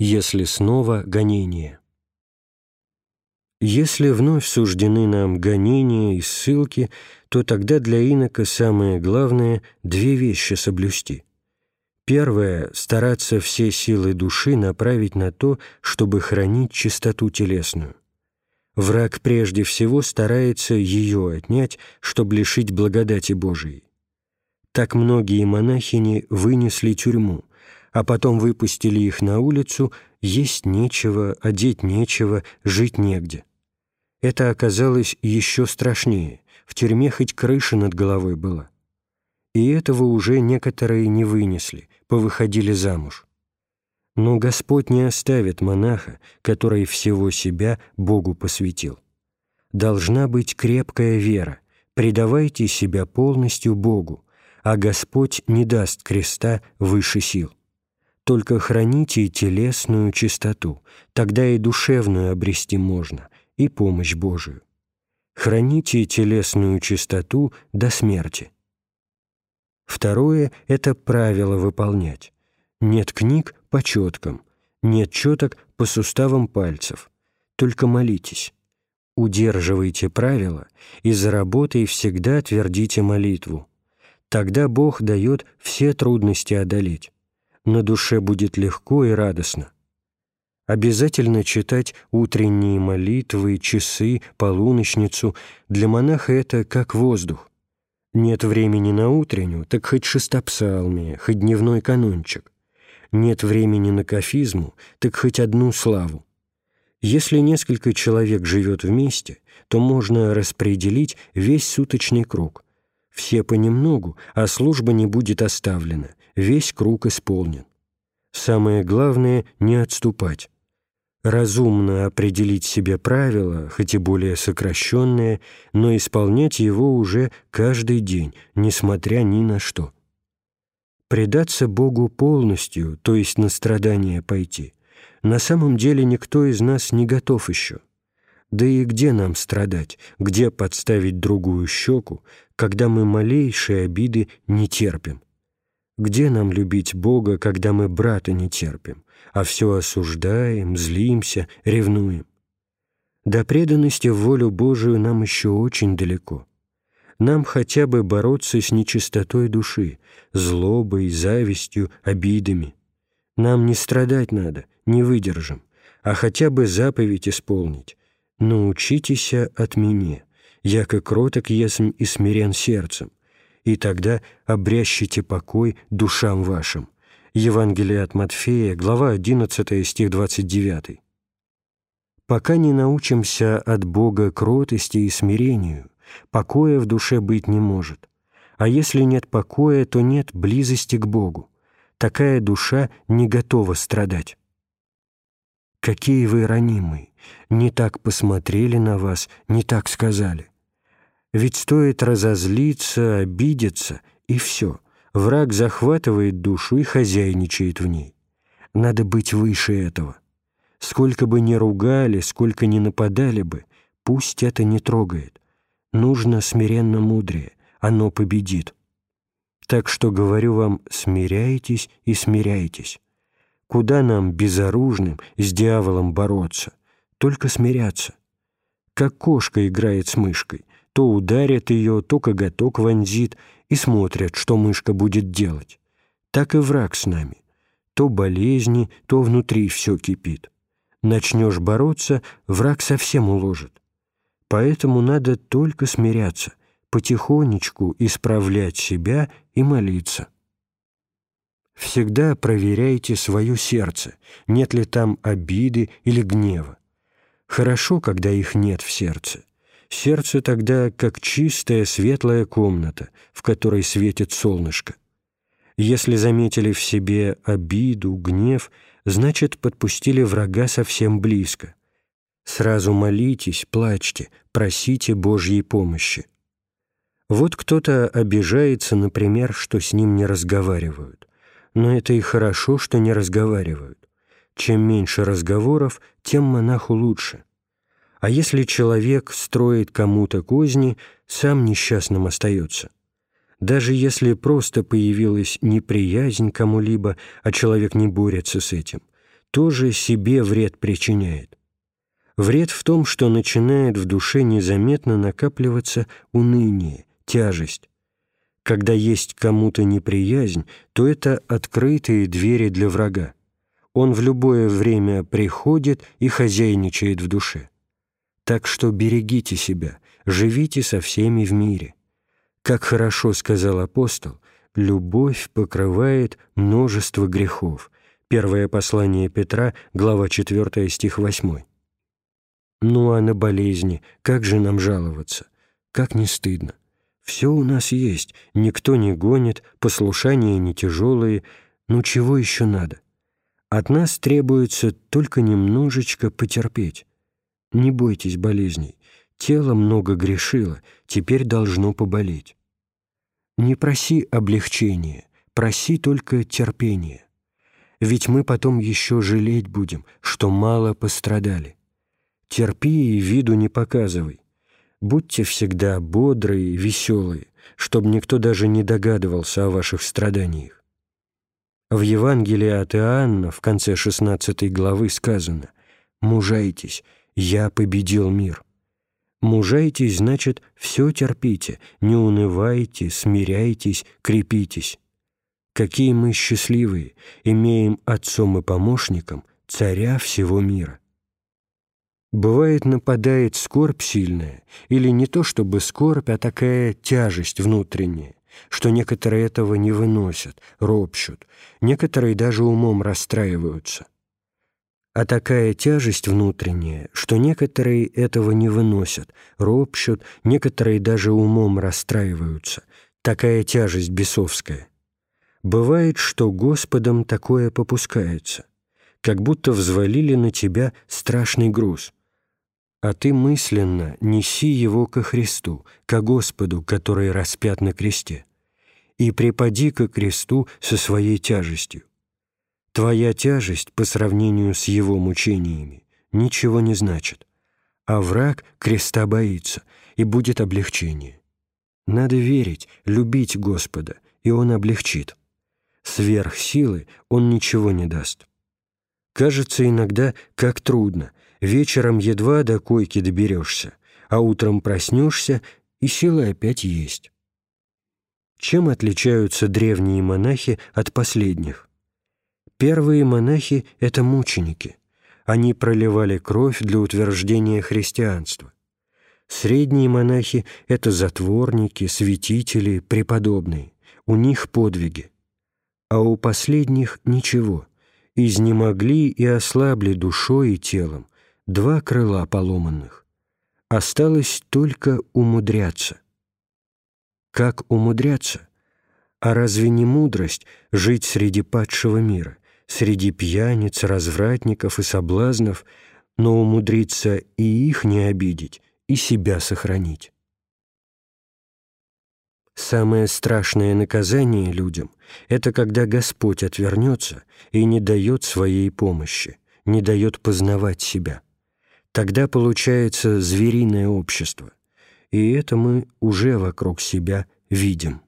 если снова гонение. Если вновь суждены нам гонения и ссылки, то тогда для инока самое главное – две вещи соблюсти. Первое – стараться все силы души направить на то, чтобы хранить чистоту телесную. Враг прежде всего старается ее отнять, чтобы лишить благодати Божией. Так многие монахини вынесли тюрьму, а потом выпустили их на улицу, есть нечего, одеть нечего, жить негде. Это оказалось еще страшнее, в тюрьме хоть крыша над головой была. И этого уже некоторые не вынесли, повыходили замуж. Но Господь не оставит монаха, который всего себя Богу посвятил. Должна быть крепкая вера, предавайте себя полностью Богу, а Господь не даст креста выше сил. Только храните телесную чистоту, тогда и душевную обрести можно, и помощь Божию. Храните телесную чистоту до смерти. Второе — это правило выполнять. Нет книг по четкам, нет четок по суставам пальцев. Только молитесь. Удерживайте правила и за работой всегда твердите молитву. Тогда Бог дает все трудности одолеть. На душе будет легко и радостно. Обязательно читать утренние молитвы, часы, полуночницу. Для монаха это как воздух. Нет времени на утреннюю, так хоть шестопсалмие, хоть дневной канончик. Нет времени на кафизму, так хоть одну славу. Если несколько человек живет вместе, то можно распределить весь суточный круг. Все понемногу, а служба не будет оставлена, весь круг исполнен. Самое главное — не отступать разумно определить себе правила, хоть и более сокращенные, но исполнять его уже каждый день, несмотря ни на что. Предаться Богу полностью, то есть на страдания пойти, на самом деле никто из нас не готов еще. Да и где нам страдать, где подставить другую щеку, когда мы малейшие обиды не терпим? Где нам любить Бога, когда мы брата не терпим, а все осуждаем, злимся, ревнуем? До преданности в волю Божию нам еще очень далеко. Нам хотя бы бороться с нечистотой души, злобой, завистью, обидами. Нам не страдать надо, не выдержим, а хотя бы заповедь исполнить. Научитесь от меня, яко кроток есмь и смирен сердцем, и тогда обрящите покой душам вашим». Евангелие от Матфея, глава 11, стих 29. «Пока не научимся от Бога кротости и смирению, покоя в душе быть не может. А если нет покоя, то нет близости к Богу. Такая душа не готова страдать. Какие вы ранимые! Не так посмотрели на вас, не так сказали. Ведь стоит разозлиться, обидеться, и все. Враг захватывает душу и хозяйничает в ней. Надо быть выше этого. Сколько бы ни ругали, сколько ни нападали бы, пусть это не трогает. Нужно смиренно мудрее, оно победит. Так что говорю вам, смиряйтесь и смиряйтесь. Куда нам, безоружным, с дьяволом бороться? Только смиряться. Как кошка играет с мышкой то ударят ее, то коготок вонзит и смотрят, что мышка будет делать. Так и враг с нами. То болезни, то внутри все кипит. Начнешь бороться, враг совсем уложит. Поэтому надо только смиряться, потихонечку исправлять себя и молиться. Всегда проверяйте свое сердце, нет ли там обиды или гнева. Хорошо, когда их нет в сердце. Сердце тогда как чистая светлая комната, в которой светит солнышко. Если заметили в себе обиду, гнев, значит, подпустили врага совсем близко. Сразу молитесь, плачьте, просите Божьей помощи. Вот кто-то обижается, например, что с ним не разговаривают. Но это и хорошо, что не разговаривают. Чем меньше разговоров, тем монаху лучше. А если человек строит кому-то козни, сам несчастным остается. Даже если просто появилась неприязнь кому-либо, а человек не борется с этим, тоже себе вред причиняет. Вред в том, что начинает в душе незаметно накапливаться уныние, тяжесть. Когда есть кому-то неприязнь, то это открытые двери для врага. Он в любое время приходит и хозяйничает в душе. Так что берегите себя, живите со всеми в мире. Как хорошо сказал апостол, любовь покрывает множество грехов. Первое послание Петра, глава 4, стих 8. Ну а на болезни, как же нам жаловаться? Как не стыдно. Все у нас есть, никто не гонит, послушания не тяжелые. Ну чего еще надо? От нас требуется только немножечко потерпеть. Не бойтесь болезней. Тело много грешило, теперь должно поболеть. Не проси облегчения, проси только терпения. Ведь мы потом еще жалеть будем, что мало пострадали. Терпи и виду не показывай. Будьте всегда бодрые, веселые, чтобы никто даже не догадывался о ваших страданиях. В Евангелии от Иоанна в конце 16 главы сказано «Мужайтесь, я победил мир». Мужайтесь, значит, все терпите, не унывайте, смиряйтесь, крепитесь. Какие мы счастливые, имеем отцом и помощником царя всего мира. Бывает, нападает скорбь сильная, или не то чтобы скорбь, а такая тяжесть внутренняя, что некоторые этого не выносят, ропщут, некоторые даже умом расстраиваются. А такая тяжесть внутренняя, что некоторые этого не выносят, ропщут, некоторые даже умом расстраиваются, такая тяжесть бесовская. Бывает, что Господом такое попускается, как будто взвалили на тебя страшный груз — а ты мысленно неси его ко Христу, ко Господу, который распят на кресте, и припади ко кресту со своей тяжестью. Твоя тяжесть по сравнению с его мучениями ничего не значит, а враг креста боится, и будет облегчение. Надо верить, любить Господа, и Он облегчит. Сверх силы Он ничего не даст. Кажется иногда, как трудно, вечером едва до койки доберешься, а утром проснешься, и силы опять есть. Чем отличаются древние монахи от последних? Первые монахи — это мученики. Они проливали кровь для утверждения христианства. Средние монахи — это затворники, святители, преподобные. У них подвиги. А у последних — ничего. Изнемогли и ослабли душой и телом, два крыла поломанных. Осталось только умудряться. Как умудряться? А разве не мудрость жить среди падшего мира, среди пьяниц, развратников и соблазнов, но умудриться и их не обидеть, и себя сохранить? Самое страшное наказание людям — это когда Господь отвернется и не дает своей помощи, не дает познавать себя. Тогда получается звериное общество, и это мы уже вокруг себя видим.